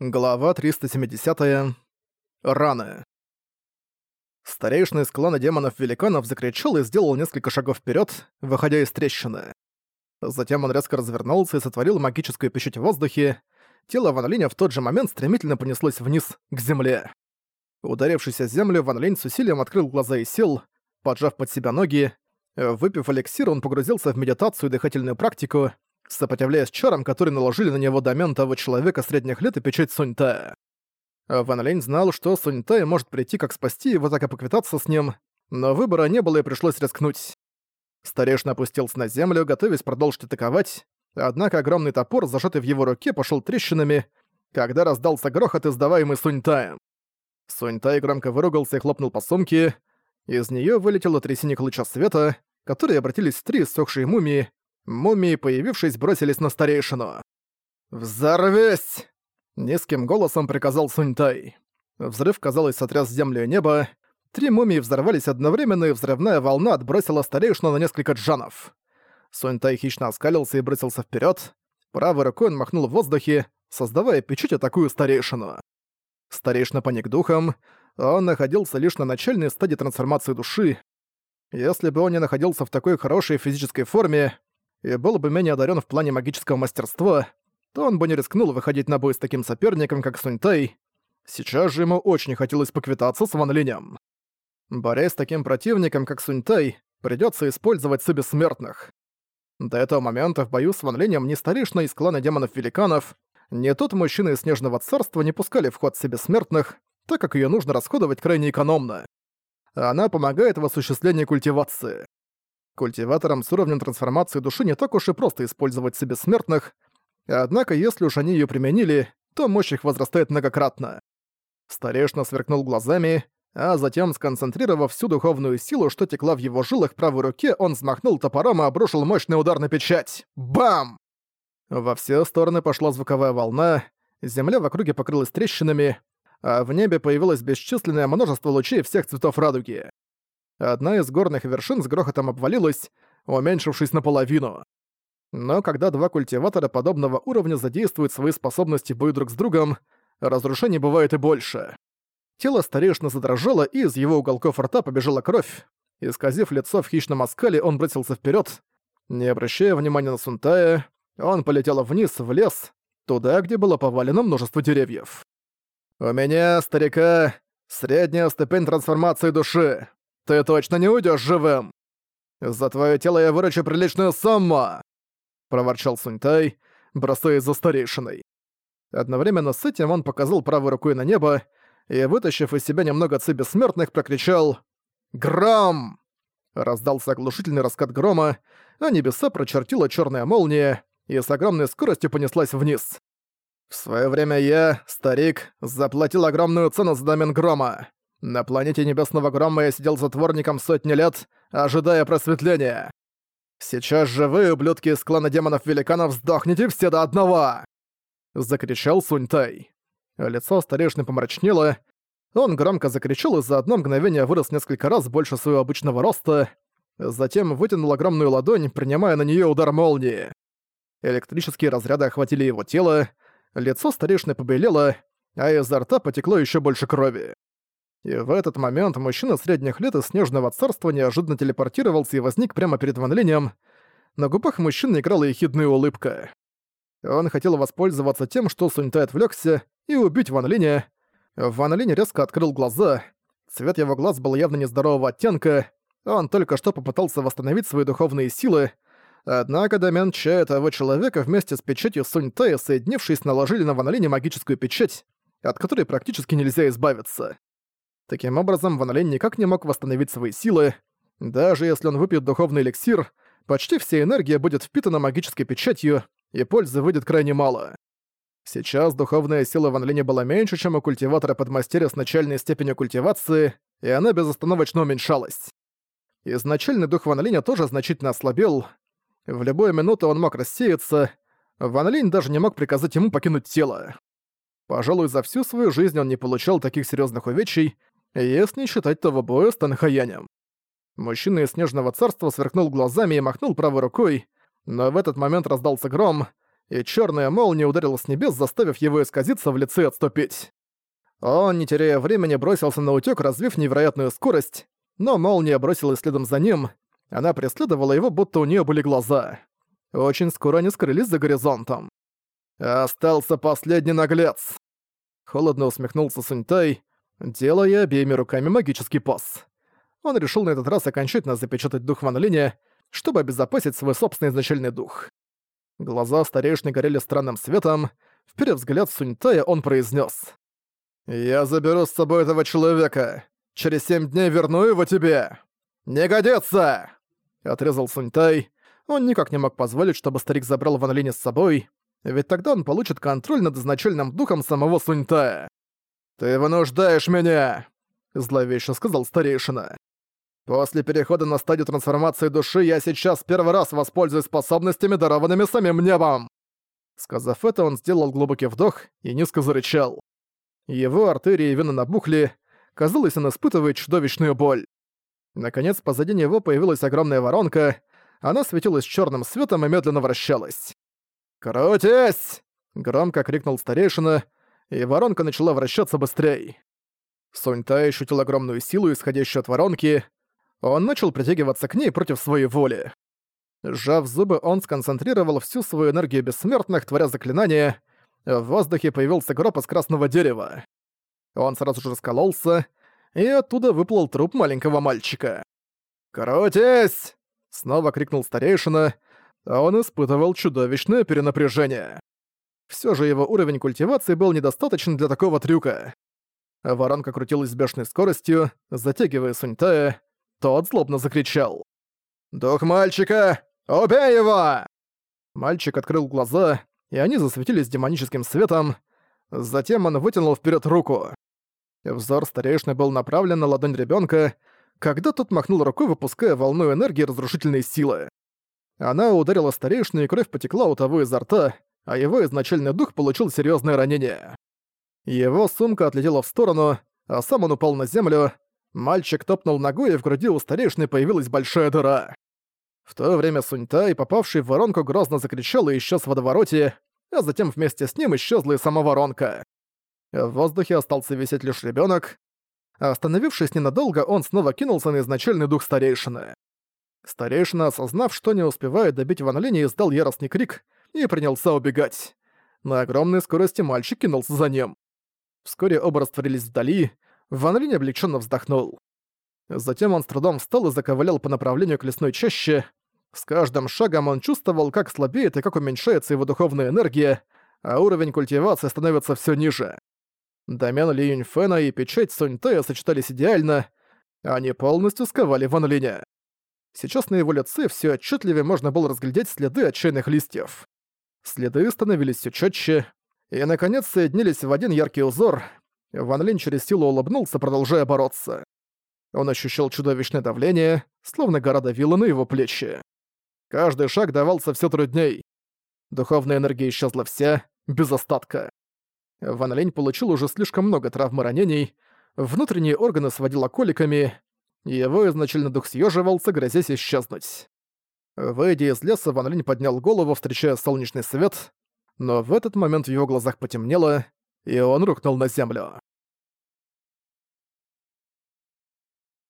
Глава 370. Раны. Старейшина из клана демонов-великанов закричал и сделал несколько шагов вперед, выходя из трещины. Затем он резко развернулся и сотворил магическую печать в воздухе. Тело Ван Линя в тот же момент стремительно понеслось вниз, к земле. Ударившись о землю, Ван Линь с усилием открыл глаза и сел, поджав под себя ноги. Выпив эликсир, он погрузился в медитацию и дыхательную практику, сопротивляясь чарам, которые наложили на него домен того человека средних лет и печать Суньтая. Ван Лень знал, что Суньтай может прийти как спасти его, так и поквитаться с ним, но выбора не было и пришлось рискнуть. Старейшина опустился на землю, готовясь продолжить атаковать, однако огромный топор, зажатый в его руке, пошел трещинами, когда раздался грохот, издаваемый Суньтаем. Суньтай громко выругался и хлопнул по сумке. Из нее вылетело три синих луча света, которые обратились в три иссохшие мумии, Мумии, появившись, бросились на старейшину. «Взорвись!» — низким голосом приказал Суньтай. Взрыв, казалось, сотряс землю и небо. Три мумии взорвались одновременно, и взрывная волна отбросила старейшину на несколько джанов. Суньтай хищно оскалился и бросился вперед. Правой рукой он махнул в воздухе, создавая печать атакую старейшину. Старейшина паник духом. Он находился лишь на начальной стадии трансформации души. Если бы он не находился в такой хорошей физической форме, и был бы менее одарен в плане магического мастерства, то он бы не рискнул выходить на бой с таким соперником, как Суньтай. Сейчас же ему очень хотелось поквитаться с Ван Линем. Борясь с таким противником, как Суньтай, придется использовать Су Бессмертных. До этого момента в бою с Ван Линем ни старейшина из клана демонов-великанов, ни тот мужчина из Снежного Царства не пускали в ход Су Бессмертных, так как ее нужно расходовать крайне экономно. Она помогает в осуществлении культивации. Культиваторам с уровнем трансформации души не так уж и просто использовать себе смертных, однако если уж они ее применили, то мощь их возрастает многократно. Старешна сверкнул глазами, а затем, сконцентрировав всю духовную силу, что текла в его жилах правой руке, он взмахнул топором и обрушил мощный удар на печать. Бам! Во все стороны пошла звуковая волна, земля в округе покрылась трещинами, а в небе появилось бесчисленное множество лучей всех цветов радуги. Одна из горных вершин с грохотом обвалилась, уменьшившись наполовину. Но когда два культиватора подобного уровня задействуют свои способности в бою друг с другом, разрушений бывает и больше. Тело старейшины задрожало, и из его уголков рта побежала кровь. Исказив лицо в хищном оскале, он бросился вперед. Не обращая внимания на Сунтая, он полетел вниз, в лес, туда, где было повалено множество деревьев. «У меня, старика, средняя ступень трансформации души. Ты точно не уйдешь живым! За твое тело я выручу приличную сумму!» проворчал Суньтай, бросаясь за старейшиной. Одновременно с этим он показал правой рукой на небо и, вытащив из себя немного ци бессмертных, прокричал «Гром!». Раздался оглушительный раскат грома, а небеса прочертила черная молния и с огромной скоростью понеслась вниз. В свое время я, старик, заплатил огромную цену за домен грома. На планете Небесного Грома я сидел затворником сотни лет, ожидая просветления. Сейчас же вы, ублюдки из клана демонов-великанов, сдохнете все до одного!» Закричал Суньтай. Лицо старейшины помрачнело. Он громко закричал и за одно мгновение вырос несколько раз больше своего обычного роста, затем вытянул огромную ладонь, принимая на нее удар молнии. Электрические разряды охватили его тело, лицо старейшины побелело, а изо рта потекло еще больше крови. И в этот момент мужчина средних лет из Снежного Царства неожиданно телепортировался и возник прямо перед Ван Линем. На губах мужчины играла ехидная улыбка. Он хотел воспользоваться тем, что Суньтай отвлекся, и убить Ван Линя. Ван Линь резко открыл глаза. Цвет его глаз был явно нездорового оттенка. Он только что попытался восстановить свои духовные силы, Однако домен Ча этого человека вместе с печатью Суньтая, соединившись, наложили на Ван Линя магическую печать, от которой практически нельзя избавиться. Таким образом, Ван Лень никак не мог восстановить свои силы. Даже если он выпьет духовный эликсир, почти вся энергия будет впитана магической печатью, и пользы выйдет крайне мало. Сейчас духовная сила Ван Линя была меньше, чем у культиватора подмастерья с начальной степенью культивации, и она безостановочно уменьшалась. Изначальный дух Ван Линя тоже значительно ослабел. В любую минуту он мог рассеяться. Ван Линь даже не мог приказать ему покинуть тело. Пожалуй, за всю свою жизнь он не получал таких серьезных увечий, если считать того боя с Танхаянем. Мужчина из Снежного Царства сверкнул глазами и махнул правой рукой, но в этот момент раздался гром, и черная молния ударила с небес, заставив его исказиться в лице отступить. Он, не теряя времени, бросился на утёк, развив невероятную скорость, но молния бросилась следом за ним. Она преследовала его, будто у неё были глаза. Очень скоро они скрылись за горизонтом. «Остался последний наглец!» Холодно усмехнулся Суньтай, делая обеими руками магический пас. Он решил на этот раз окончательно запечатать дух Ван Линя, чтобы обезопасить свой собственный изначальный дух. Глаза старейшины горели странным светом. Вперев взгляд Суньтая, он произнес: «Я заберу с собой этого человека. Через семь дней верну его тебе. Не годится!» Отрезал Суньтай. Он никак не мог позволить, чтобы старик забрал Ван Линя с собой, ведь тогда он получит контроль над изначальным духом самого Суньтая. «Ты вынуждаешь меня!» — зловеще сказал старейшина. После перехода на стадию трансформации души я сейчас первый раз воспользуюсь способностями, дарованными самим небом!» Сказав это, он сделал глубокий вдох и низко зарычал. Его артерии и вены набухли, казалось, он испытывает чудовищную боль. Наконец, позади него появилась огромная воронка, она светилась черным светом и медленно вращалась. «Крутись!» — громко крикнул старейшина, и воронка начала вращаться быстрее. Суньтай ощутил огромную силу, исходящую от воронки, он начал притягиваться к ней против своей воли. Сжав зубы, он сконцентрировал всю свою энергию бессмертных, творя заклинание. В воздухе появился гроб из красного дерева. Он сразу же раскололся, и оттуда выплыл труп маленького мальчика. «Крутись!» — снова крикнул старейшина, он испытывал чудовищное перенапряжение. Всё же его уровень культивации был недостаточен для такого трюка. Воронка крутилась с бешеной скоростью, затягивая Суньтая, тот злобно закричал. «Дух мальчика! Убей его!» Мальчик открыл глаза, и они засветились демоническим светом. Затем он вытянул вперед руку. Взор старейшины был направлен на ладонь ребенка, когда тот махнул рукой, выпуская волну энергии разрушительной силы. Она ударила старейшину, и кровь потекла у того изо рта, а его изначальный дух получил серьезное ранение. Его сумка отлетела в сторону, а сам он упал на землю, Мальчик топнул ногой, и в груди у старейшины появилась большая дыра. В то время Суньтай, попавший в воронку, грозно закричал и исчез в водовороте, а затем вместе с ним исчезла и сама воронка. В воздухе остался висеть лишь ребенок. Остановившись ненадолго, он снова кинулся на изначальный дух старейшины. Старейшина, осознав, что не успевает добить Ван Линя, издал яростный крик и принялся убегать. На огромной скорости мальчик кинулся за ним. Вскоре оба растворились вдали, Ван Линь облегченно вздохнул. Затем он с трудом встал и заковылял по направлению к лесной чаще. С каждым шагом он чувствовал, как слабеет и как уменьшается его духовная энергия, а уровень культивации становится все ниже. Домен Ли Юньфена и печать Сунь Тэя сочетались идеально, они полностью сковали Ван Линя. Сейчас на его лице все отчетливее можно было разглядеть следы отчаянных листьев. Следы становились все четче, и, наконец, соединились в один яркий узор — Ван Линь через силу улыбнулся, продолжая бороться. Он ощущал чудовищное давление, словно гора давила на его плечи. Каждый шаг давался все трудней. Духовная энергия исчезла вся, без остатка. Ван Линь получил уже слишком много травм и ранений, внутренние органы сводило коликами, его изначально дух съеживался, грозясь исчезнуть. Выйдя из леса, Ван Линь поднял голову, встречая солнечный свет, но в этот момент в его глазах потемнело, и он рухнул на землю.